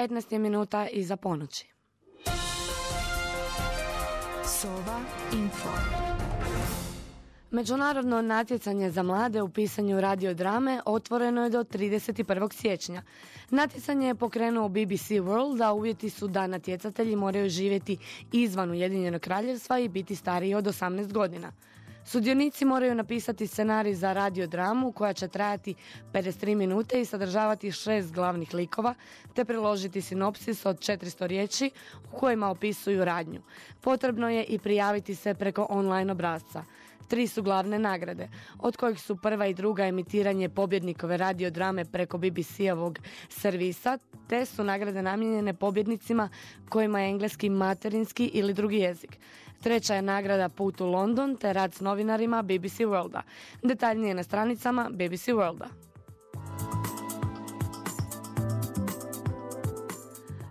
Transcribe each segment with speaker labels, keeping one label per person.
Speaker 1: 15 je minuta iza ponoći.
Speaker 2: Sova Info.
Speaker 1: Međunarodno natjecanje za mlade u pisanju radiodrame otvoreno je do 31. siječnja. Natjecanje je pokrenuo BBC World, a uvjeti su da natjecatelji moraju živjeti izvan Ujedinjenog kraljevstva i biti stariji od 18 godina. Sudionici moraju napisati scenarij za radiodramu koja će trajati 53 minute i sadržavati šest glavnih likova, te priložiti sinopsis od 400 riječi u kojima opisuju radnju. Potrebno je i prijaviti se preko online obrazca. Tri su glavne nagrade, od kojih su prva i druga emitiranje pobjednikove radiodrame preko BBC-ovog servisa, te su nagrade namijenjene pobjednicima kojima je engleski materinski ili drugi jezik. Treća je nagrada Put u London te rad s novinarima BBC Worlda. Detaljnije na stranicama BBC Worlda.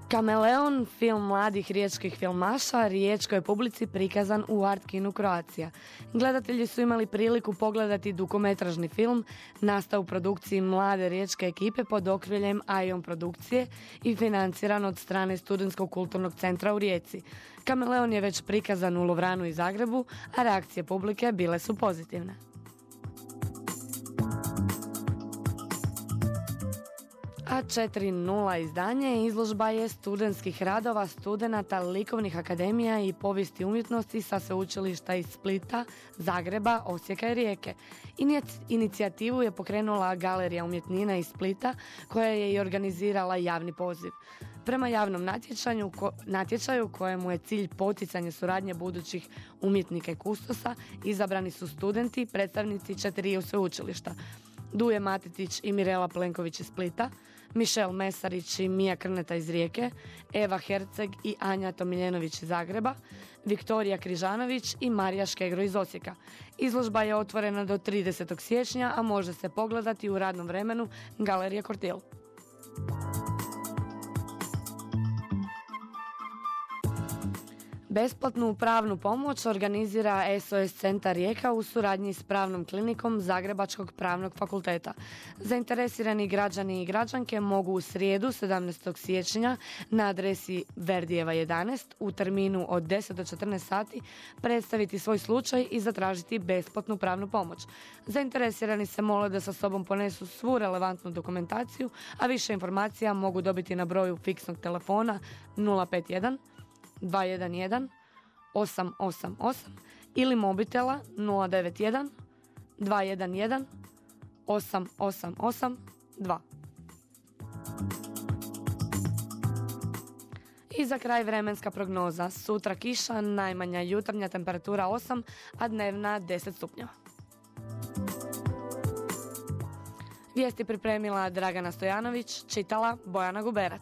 Speaker 1: Kameleon, film mladih riječkih filmaša, riječkoj je publici prikazan u Art Kinu Kroacija. Gledatelji su imali priliku pogledati dukometražni film, nastao u produkciji mlade riječke ekipe pod okriljem Ion produkcije i financiran od strane Studentskog kulturnog centra u Rijeci. Kameleon je već prikazan u Lovranu i Zagrebu, a reakcije publike bile su pozitivne. A 4.0 izdanje izložba je studentskih radova studenata likovnih akademija i povijesti umjetnosti sa sveučilišta iz Splita, Zagreba, Osijeka i Rijeke. Inicijativu je pokrenula Galerija umjetnina iz Splita koja je i organizirala javni poziv. Prema javnom natječaju, ko, natječaju kojemu je cilj poticanje suradnje budućih umjetnika i kustosa, izabrani su studenti, predstavnici četiriju sveučilišta. Duje Matetić i Mirela Plenković iz Splita, Mišel Mesarić i Mija Krneta iz Rijeke, Eva Herceg i Anja Tomiljenović iz Zagreba, Viktorija Križanović i Marija Škegro iz Osijeka. Izložba je otvorena do 30. siječnja, a može se pogledati u radnom vremenu Galerija Kortil. Besplatnu pravnu pomoć organizira SOS Centar Rijeka u suradnji s pravnom klinikom Zagrebačkog pravnog fakulteta. Zainteresirani građani i građanke mogu u srijedu 17. siječnja na adresi Verdijeva 11 u terminu od 10 do 14 sati predstaviti svoj slučaj i zatražiti besplatnu pravnu pomoć. Zainteresirani se mole da sa sobom ponesu svu relevantnu dokumentaciju, a više informacija mogu dobiti na broju fiksnog telefona 051 211 888 ili mobitela 091 211 888 2. I za kraj vremenska prognoza. Sutra kiša, najmanja jutarnja temperatura 8, a dnevna 10 stupnjeva. Vijesti pripremila Dragana Stojanović, čitala Bojana Guberac.